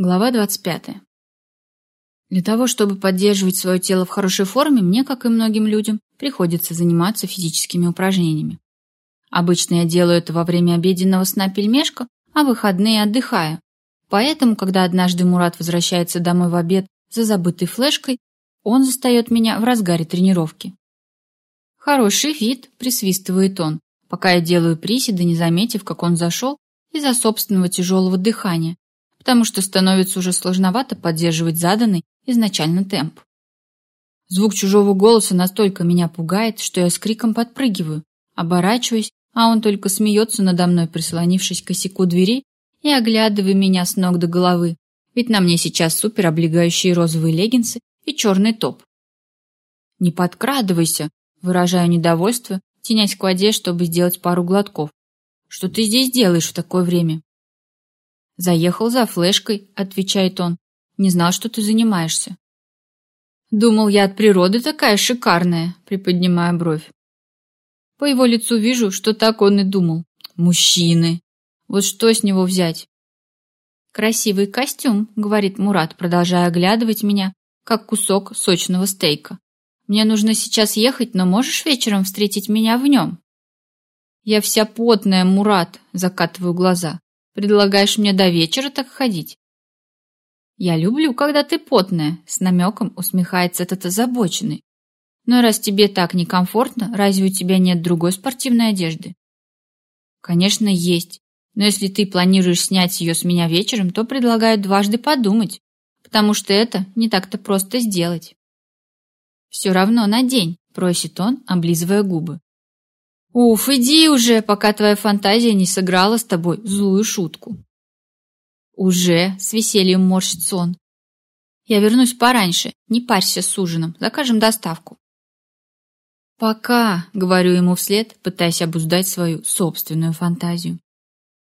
Глава 25. Для того, чтобы поддерживать свое тело в хорошей форме, мне, как и многим людям, приходится заниматься физическими упражнениями. Обычно я делаю это во время обеденного сна пельмешка, а выходные отдыхаю. Поэтому, когда однажды Мурат возвращается домой в обед за забытой флешкой, он застает меня в разгаре тренировки. «Хороший вид», — присвистывает он, пока я делаю приседы, не заметив, как он зашел из-за собственного тяжелого дыхания, потому что становится уже сложновато поддерживать заданный изначально темп. Звук чужого голоса настолько меня пугает, что я с криком подпрыгиваю, оборачиваюсь, а он только смеется надо мной, прислонившись к косяку двери и оглядывая меня с ног до головы, ведь на мне сейчас супер облегающие розовые леггинсы и черный топ. «Не подкрадывайся», выражаю недовольство, тенясь к воде, чтобы сделать пару глотков. «Что ты здесь делаешь в такое время?» «Заехал за флешкой», — отвечает он. «Не знал, что ты занимаешься». «Думал, я от природы такая шикарная», — приподнимая бровь. По его лицу вижу, что так он и думал. «Мужчины! Вот что с него взять?» «Красивый костюм», — говорит Мурат, продолжая оглядывать меня, как кусок сочного стейка. «Мне нужно сейчас ехать, но можешь вечером встретить меня в нем?» «Я вся потная, Мурат», — закатываю глаза. Предлагаешь мне до вечера так ходить? Я люблю, когда ты потная, с намеком усмехается этот озабоченный. Но раз тебе так некомфортно, разве у тебя нет другой спортивной одежды? Конечно, есть. Но если ты планируешь снять ее с меня вечером, то предлагаю дважды подумать, потому что это не так-то просто сделать. Все равно надень, просит он, облизывая губы. Уф, иди уже, пока твоя фантазия не сыграла с тобой злую шутку. Уже, с весельем морщит сон. Я вернусь пораньше, не парься с ужином, закажем доставку. Пока, говорю ему вслед, пытаясь обуздать свою собственную фантазию.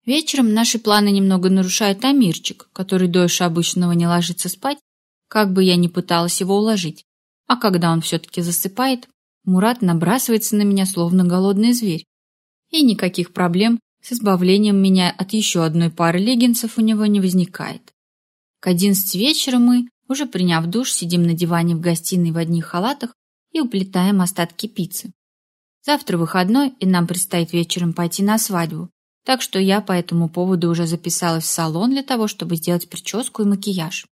Вечером наши планы немного нарушает Амирчик, который дольше обычного не ложится спать, как бы я ни пыталась его уложить. А когда он все-таки засыпает, Мурат набрасывается на меня, словно голодный зверь. И никаких проблем с избавлением меня от еще одной пары леггинсов у него не возникает. К одиннадцати вечера мы, уже приняв душ, сидим на диване в гостиной в одних халатах и уплетаем остатки пиццы. Завтра выходной, и нам предстоит вечером пойти на свадьбу, так что я по этому поводу уже записалась в салон для того, чтобы сделать прическу и макияж.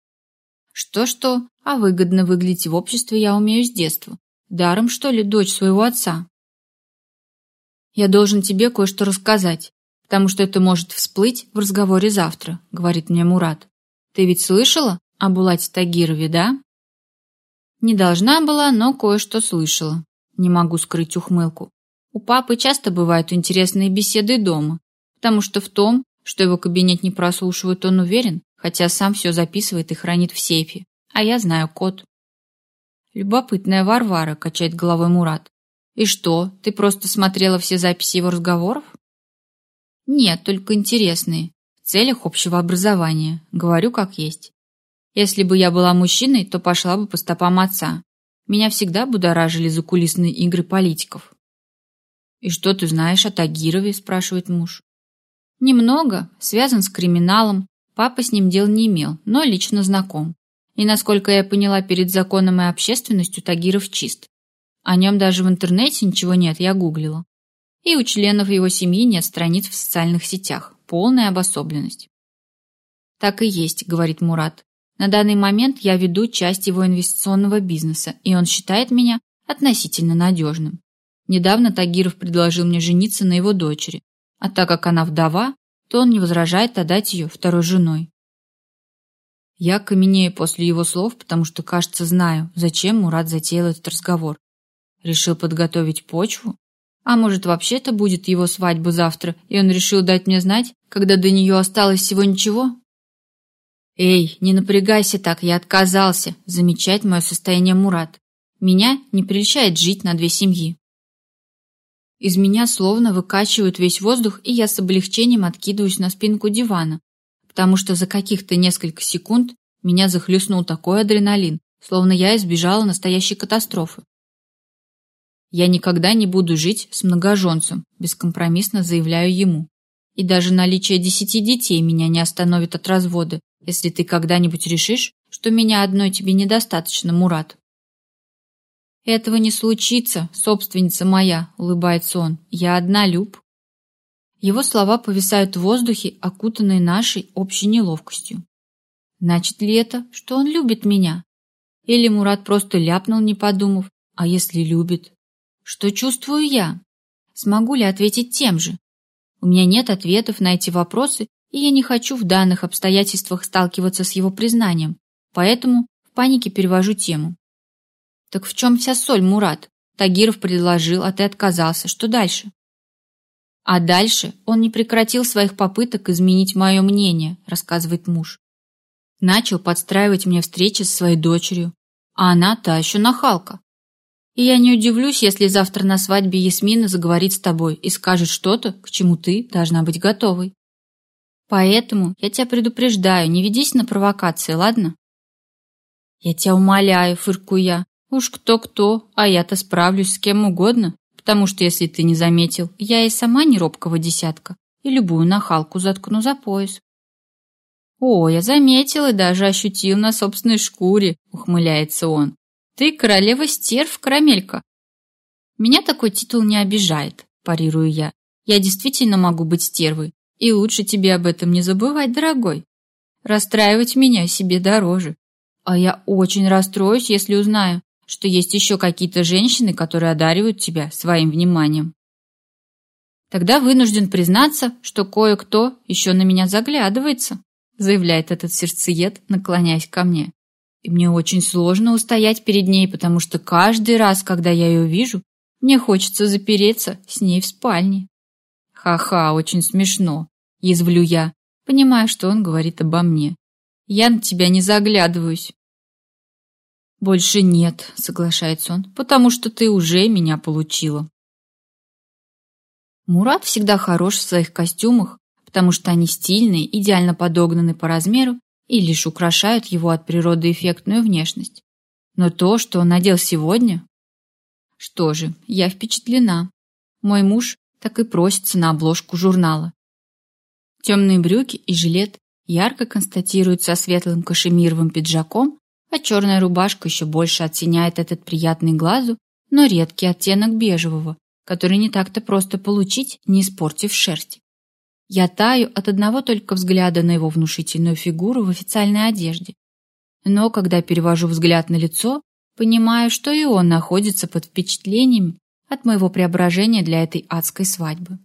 Что-что, а выгодно выглядеть в обществе я умею с детства, Даром, что ли, дочь своего отца? Я должен тебе кое-что рассказать, потому что это может всплыть в разговоре завтра, говорит мне Мурат. Ты ведь слышала о Булате Тагирове, да? Не должна была, но кое-что слышала. Не могу скрыть ухмылку. У папы часто бывают интересные беседы дома, потому что в том, что его кабинет не прослушивают, он уверен, хотя сам все записывает и хранит в сейфе. А я знаю код. Любопытная Варвара, качает головой Мурат. И что, ты просто смотрела все записи его разговоров? Нет, только интересные, в целях общего образования. Говорю как есть. Если бы я была мужчиной, то пошла бы по стопам отца. Меня всегда будоражили закулисные игры политиков. «И что ты знаешь о Тагирове?» – спрашивает муж. «Немного. Связан с криминалом. Папа с ним дел не имел, но лично знаком. И, насколько я поняла, перед законом и общественностью Тагиров чист. О нем даже в интернете ничего нет, я гуглила. И у членов его семьи нет страниц в социальных сетях. Полная обособленность. Так и есть, говорит Мурат. На данный момент я веду часть его инвестиционного бизнеса, и он считает меня относительно надежным. Недавно Тагиров предложил мне жениться на его дочери, а так как она вдова, то он не возражает отдать ее второй женой. Я каменею после его слов, потому что, кажется, знаю, зачем Мурат затеял этот разговор. Решил подготовить почву? А может, вообще это будет его свадьба завтра, и он решил дать мне знать, когда до нее осталось всего ничего? Эй, не напрягайся так, я отказался замечать мое состояние Мурат. Меня не прельщает жить на две семьи. Из меня словно выкачивают весь воздух, и я с облегчением откидываюсь на спинку дивана, потому что за каких-то несколько секунд меня захлестнул такой адреналин, словно я избежала настоящей катастрофы. Я никогда не буду жить с многоженцем, бескомпромиссно заявляю ему. И даже наличие десяти детей меня не остановит от развода, если ты когда-нибудь решишь, что меня одной тебе недостаточно, Мурат. Этого не случится, собственница моя, улыбается он. Я одна, Люб. Его слова повисают в воздухе, окутанные нашей общей неловкостью. Значит ли это, что он любит меня? Или Мурат просто ляпнул, не подумав, а если любит? Что чувствую я? Смогу ли ответить тем же? У меня нет ответов на эти вопросы, и я не хочу в данных обстоятельствах сталкиваться с его признанием, поэтому в панике перевожу тему. Так в чем вся соль, Мурат? Тагиров предложил, а ты отказался. Что дальше? А дальше он не прекратил своих попыток изменить мое мнение, рассказывает муж. Начал подстраивать мне встречи с своей дочерью, а она та еще нахалка. И я не удивлюсь, если завтра на свадьбе Ясмина заговорит с тобой и скажет что-то, к чему ты должна быть готовой. Поэтому я тебя предупреждаю, не ведись на провокации, ладно? Я тебя умоляю, фыркую. Уж кто-кто, а я-то справлюсь с кем угодно, потому что, если ты не заметил, я и сама не робкого десятка, и любую нахалку заткну за пояс. О, я заметил и даже ощутил на собственной шкуре, ухмыляется он. Ты королева стерв, карамелька. Меня такой титул не обижает, парирую я. Я действительно могу быть стервой, и лучше тебе об этом не забывать, дорогой. Расстраивать меня себе дороже. А я очень расстроюсь, если узнаю, что есть еще какие-то женщины, которые одаривают тебя своим вниманием. Тогда вынужден признаться, что кое-кто еще на меня заглядывается, заявляет этот сердцеед, наклоняясь ко мне. И мне очень сложно устоять перед ней, потому что каждый раз, когда я ее вижу, мне хочется запереться с ней в спальне. Ха-ха, очень смешно, язвлю я, понимая, что он говорит обо мне. Я на тебя не заглядываюсь. Больше нет, соглашается он, потому что ты уже меня получила. Мурат всегда хорош в своих костюмах, потому что они стильные, идеально подогнаны по размеру и лишь украшают его от природы эффектную внешность. Но то, что он надел сегодня... Что же, я впечатлена. Мой муж так и просится на обложку журнала. Темные брюки и жилет ярко констатируют со светлым кашемировым пиджаком, а черная рубашка еще больше оттеняет этот приятный глазу, но редкий оттенок бежевого, который не так-то просто получить, не испортив шерсть. Я таю от одного только взгляда на его внушительную фигуру в официальной одежде. Но когда перевожу взгляд на лицо, понимаю, что и он находится под впечатлениями от моего преображения для этой адской свадьбы.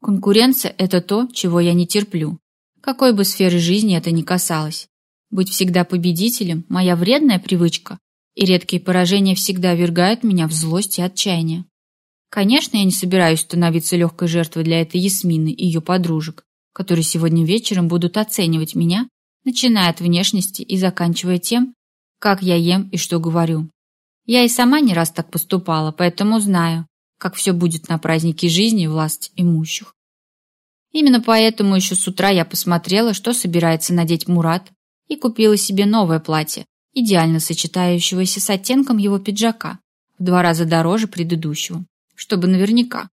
Конкуренция – это то, чего я не терплю. Какой бы сферы жизни это ни касалось. Быть всегда победителем – моя вредная привычка, и редкие поражения всегда вергают меня в злость и отчаяние. Конечно, я не собираюсь становиться легкой жертвой для этой Ясмины и ее подружек, которые сегодня вечером будут оценивать меня, начиная от внешности и заканчивая тем, как я ем и что говорю. Я и сама не раз так поступала, поэтому знаю, как все будет на празднике жизни власть имущих. Именно поэтому еще с утра я посмотрела, что собирается надеть Мурат, и купила себе новое платье, идеально сочетающегося с оттенком его пиджака, в два раза дороже предыдущего чтобы наверняка.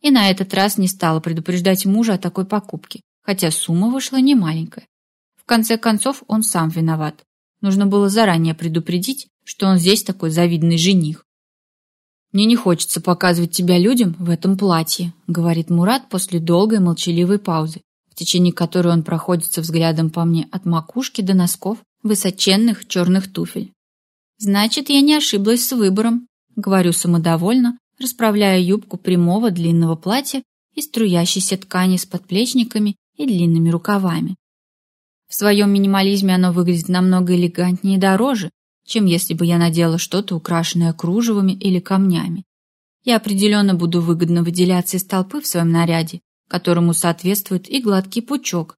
И на этот раз не стала предупреждать мужа о такой покупке, хотя сумма вышла не маленькая. В конце концов, он сам виноват. Нужно было заранее предупредить, что он здесь такой завидный жених. «Мне не хочется показывать тебя людям в этом платье», говорит Мурат после долгой молчаливой паузы, в течение которой он проходится взглядом по мне от макушки до носков высоченных черных туфель. «Значит, я не ошиблась с выбором», говорю самодовольно, расправляя юбку прямого длинного платья из струящейся ткани с подплечниками и длинными рукавами. В своем минимализме оно выглядит намного элегантнее и дороже, чем если бы я надела что-то, украшенное кружевами или камнями. Я определенно буду выгодно выделяться из толпы в своем наряде, которому соответствует и гладкий пучок,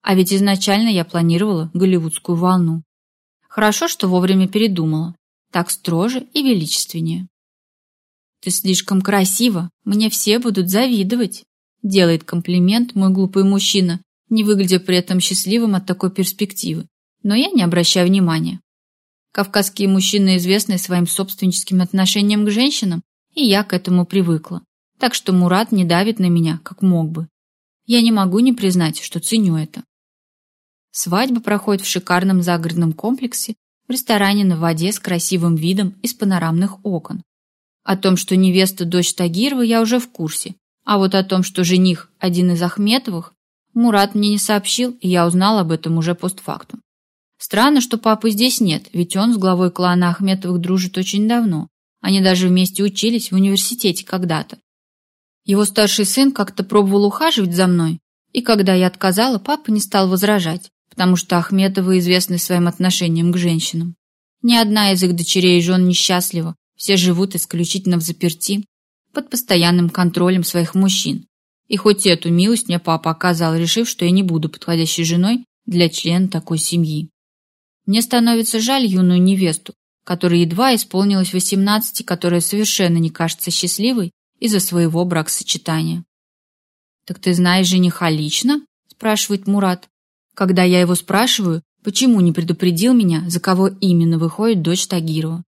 а ведь изначально я планировала голливудскую волну. Хорошо, что вовремя передумала. Так строже и величественнее. «Ты слишком красива, мне все будут завидовать», делает комплимент мой глупый мужчина, не выглядя при этом счастливым от такой перспективы. Но я не обращаю внимания. Кавказские мужчины известны своим собственническим отношением к женщинам, и я к этому привыкла. Так что Мурат не давит на меня, как мог бы. Я не могу не признать, что ценю это. Свадьба проходит в шикарном загородном комплексе в ресторане на воде с красивым видом из панорамных окон. О том, что невеста дочь Тагирова, я уже в курсе, а вот о том, что жених один из Ахметовых, Мурат мне не сообщил, и я узнал об этом уже постфактум. Странно, что папы здесь нет, ведь он с главой клана Ахметовых дружит очень давно. Они даже вместе учились в университете когда-то. Его старший сын как-то пробовал ухаживать за мной, и когда я отказала, папа не стал возражать, потому что Ахметовы известны своим отношением к женщинам. Ни одна из их дочерей и жен несчастлива, все живут исключительно в заперти, под постоянным контролем своих мужчин. И хоть эту милость мне папа оказал, решив, что я не буду подходящей женой для члена такой семьи. Мне становится жаль юную невесту, которой едва исполнилось 18, которая совершенно не кажется счастливой из-за своего бракосочетания. «Так ты знаешь жениха лично?» – спрашивает Мурат. Когда я его спрашиваю, почему не предупредил меня, за кого именно выходит дочь Тагирова.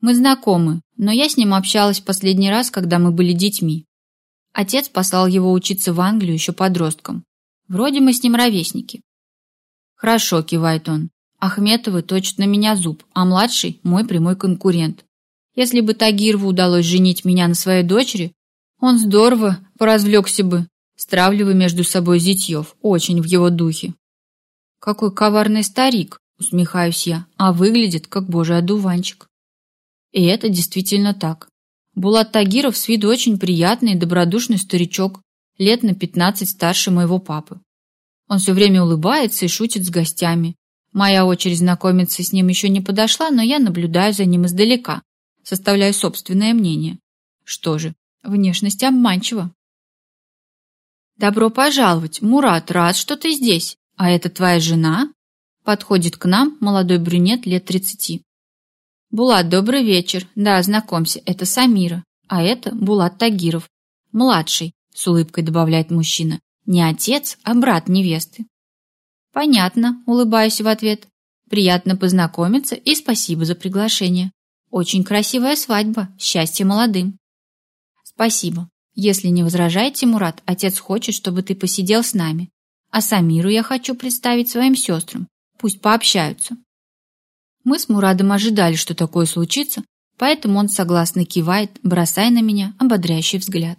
Мы знакомы, но я с ним общалась последний раз, когда мы были детьми. Отец послал его учиться в Англию еще подростком. Вроде мы с ним ровесники. Хорошо, кивает он. Ахметовы точат на меня зуб, а младший – мой прямой конкурент. Если бы Тагирову удалось женить меня на своей дочери, он здорово поразвлекся бы, стравливая между собой зятьев, очень в его духе. Какой коварный старик, усмехаюсь я, а выглядит как божий одуванчик. И это действительно так. Булат Тагиров с виду очень приятный и добродушный старичок, лет на пятнадцать старше моего папы. Он все время улыбается и шутит с гостями, Моя очередь знакомиться с ним еще не подошла, но я наблюдаю за ним издалека, составляю собственное мнение. Что же, внешность обманчива. «Добро пожаловать, Мурат, рад, что ты здесь. А это твоя жена?» Подходит к нам молодой брюнет лет тридцати. «Булат, добрый вечер. Да, знакомься, это Самира, а это Булат Тагиров, младший», с улыбкой добавляет мужчина. «Не отец, а брат невесты». Понятно, улыбаюсь в ответ. Приятно познакомиться и спасибо за приглашение. Очень красивая свадьба, счастье молодым. Спасибо. Если не возражаете, Мурат, отец хочет, чтобы ты посидел с нами. А Самиру я хочу представить своим сестрам. Пусть пообщаются. Мы с Мурадом ожидали, что такое случится, поэтому он согласно кивает, бросая на меня ободряющий взгляд.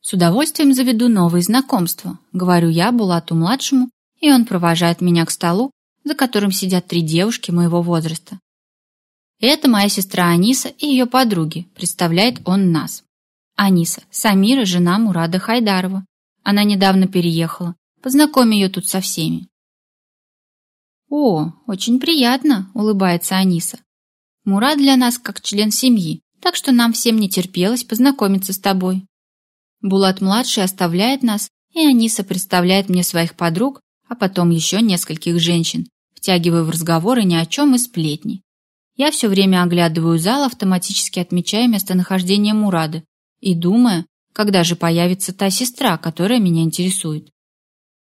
С удовольствием заведу новые знакомства, говорю я Булату-младшему и он провожает меня к столу, за которым сидят три девушки моего возраста. Это моя сестра Аниса и ее подруги, представляет он нас. Аниса, Самира, жена Мурада Хайдарова. Она недавно переехала. Познакомь ее тут со всеми. «О, очень приятно», — улыбается Аниса. «Мурат для нас как член семьи, так что нам всем не терпелось познакомиться с тобой». Булат-младший оставляет нас, и Аниса представляет мне своих подруг, а потом еще нескольких женщин, втягивая в разговоры ни о чем и сплетни. Я все время оглядываю зал, автоматически отмечая местонахождение Мурады и думая, когда же появится та сестра, которая меня интересует.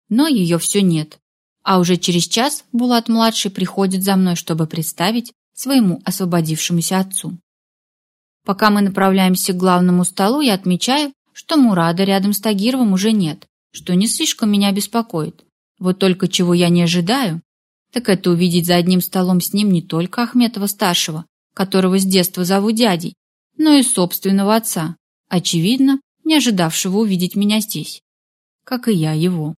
Но ее все нет. А уже через час Булат-младший приходит за мной, чтобы представить своему освободившемуся отцу. Пока мы направляемся к главному столу, я отмечаю, что Мурада рядом с Тагировым уже нет, что не слишком меня беспокоит. Вот только чего я не ожидаю, так это увидеть за одним столом с ним не только Ахметова-старшего, которого с детства зовут дядей, но и собственного отца, очевидно, не ожидавшего увидеть меня здесь, как и я его.